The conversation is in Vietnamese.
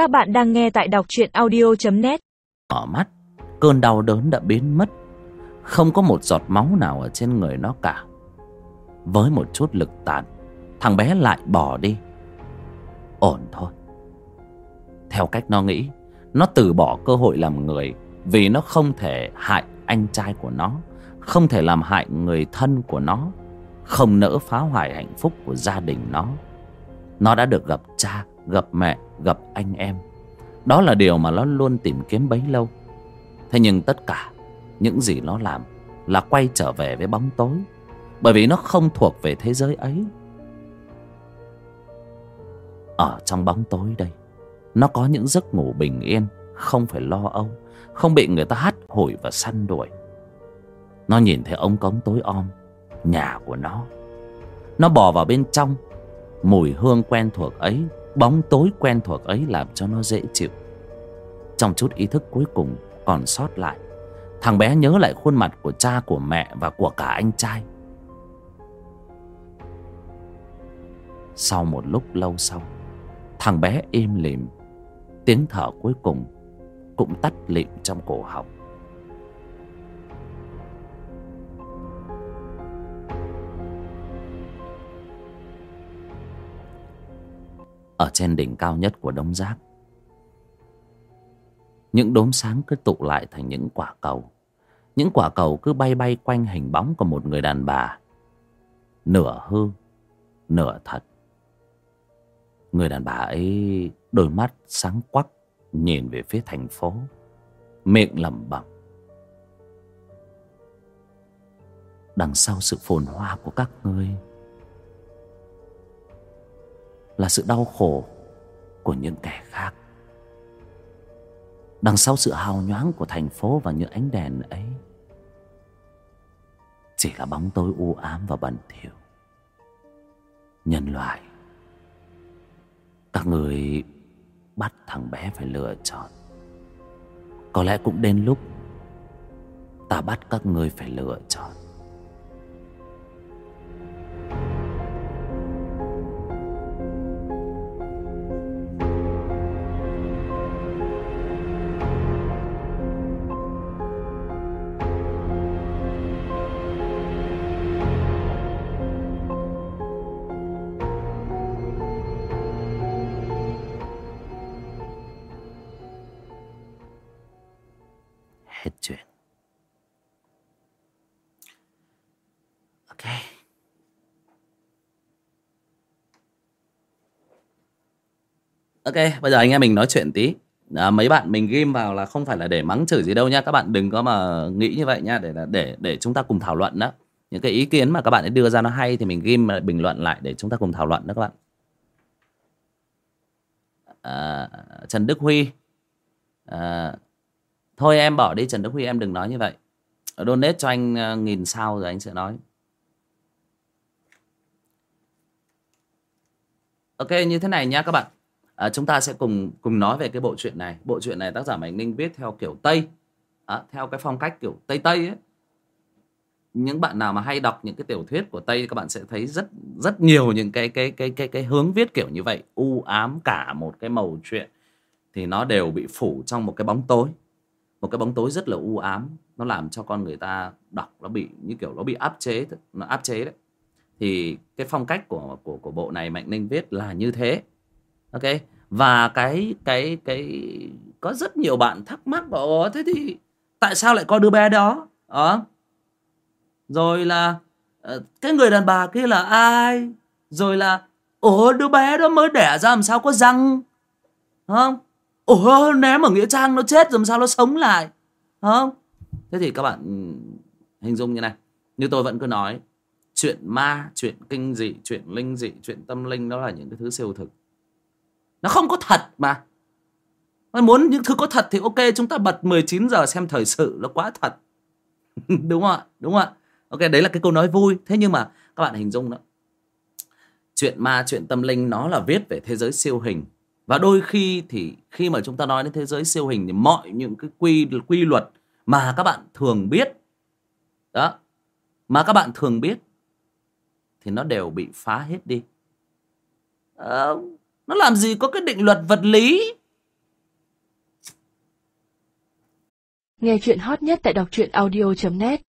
Các bạn đang nghe tại đọc truyện audio.net Mở mắt, Cơn đau đớn đã biến mất. Không có một giọt máu nào ở trên người nó cả. Với một chút lực tàn, Thằng bé lại bỏ đi. Ổn thôi. Theo cách nó nghĩ, Nó từ bỏ cơ hội làm người Vì nó không thể hại anh trai của nó, Không thể làm hại người thân của nó, Không nỡ phá hoại hạnh phúc của gia đình nó. Nó đã được gặp cha Gặp mẹ, Gặp anh em. Đó là điều mà nó luôn tìm kiếm bấy lâu. Thế nhưng tất cả, Những gì nó làm Là quay trở về với bóng tối, Bởi vì nó không thuộc về thế giới ấy. Ở trong bóng tối đây, Nó có những giấc ngủ bình yên, Không phải lo âu, Không bị người ta hắt hủi và săn đuổi. Nó nhìn thấy ống cống tối om, Nhà của nó. Nó bò vào bên trong, Mùi hương quen thuộc ấy Bóng tối quen thuộc ấy làm cho nó dễ chịu. Trong chút ý thức cuối cùng còn sót lại, Thằng bé nhớ lại khuôn mặt của cha, của mẹ và của cả anh trai. Sau một lúc lâu sau, Thằng bé im lìm, Tiếng thở cuối cùng Cũng tắt lịm trong cổ họng. Ở trên đỉnh cao nhất của đống rác. Những đốm sáng cứ tụ lại thành những quả cầu. Những quả cầu cứ bay bay quanh hình bóng của một người đàn bà. Nửa hư, Nửa thật. Người đàn bà ấy đôi mắt sáng quắc Nhìn về phía thành phố, Miệng lẩm bẩm. Đằng sau sự phồn hoa của các ngươi là sự đau khổ của những kẻ khác. Đằng sau sự hào nhoáng của thành phố và những ánh đèn ấy, chỉ là bóng tối u ám và bẩn thỉu. Nhân loại, các người bắt thằng bé phải lựa chọn. Có lẽ cũng đến lúc ta bắt các người phải lựa chọn. Hết chuyện ok ok bây giờ anh em mình nói chuyện tí. À, mấy bạn mình ghim vào là không phải là để mắng chửi gì đâu nha các bạn đừng có mà nghĩ như vậy nha để để để chúng ta cùng thảo luận đó. Những cái ý kiến mà các bạn ấy đưa ra nó hay thì mình ghim bình luận lại để chúng ta cùng thảo luận đó các bạn. À, Trần Đức Huy. À, Thôi em bỏ đi Trần Đức Huy em đừng nói như vậy. Donate cho anh ờ, nghìn sao rồi anh sẽ nói. Ok như thế này nha các bạn. À, Chúng ta sẽ cùng cùng nói về cái bộ truyện này. Bộ truyện này tác giả Mạnh Ninh viết theo kiểu Tây. À, Theo cái phong cách kiểu Tây Tây ấy. Những bạn nào mà hay đọc những cái tiểu thuyết của Tây các bạn sẽ thấy rất rất nhiều những cái cái cái cái cái hướng viết kiểu như vậy. U ám cả một cái màu chuyện, thì nó đều bị phủ trong một cái bóng tối một cái bóng tối rất là u ám, nó làm cho con người ta đọc, nó bị, như kiểu nó bị áp chế, nó áp chế đấy. Thì cái phong cách của của của bộ này mạnh ninh viết là như thế. Ok? Và cái cái cái, có rất nhiều bạn thắc mắc bảo thế thì tại sao lại có đứa bé đó? Đó rồi là ờ, cái người đàn bà kia là ai? Rồi là, ủa, đứa bé đó mới đẻ ra làm sao có răng? Không? Ủa, ném ở nghĩa trang nó chết làm sao nó sống lại? Không thế thì các bạn ừ, hình dung như này. Như tôi vẫn cứ nói, chuyện ma, chuyện kinh dị, chuyện linh dị, chuyện tâm linh đó là những cái thứ siêu thực. Nó không có thật mà. Muốn những thứ có thật thì ok, chúng ta bật 19 giờ xem thời sự, nó quá thật. Đúng không ạ? Đúng không ạ? Ok, đấy là cái câu nói vui. Thế nhưng mà các bạn hình dung đó. Chuyện ma, chuyện tâm linh nó là viết về thế giới siêu hình và đôi khi thì khi mà chúng ta nói đến thế giới siêu hình thì mọi những cái quy quy luật mà các bạn thường biết đó mà các bạn thường biết thì nó đều bị phá hết đi. À, nó làm gì có cái định luật vật lý? Nghe chuyện hot nhất tại đọc truyện audio.net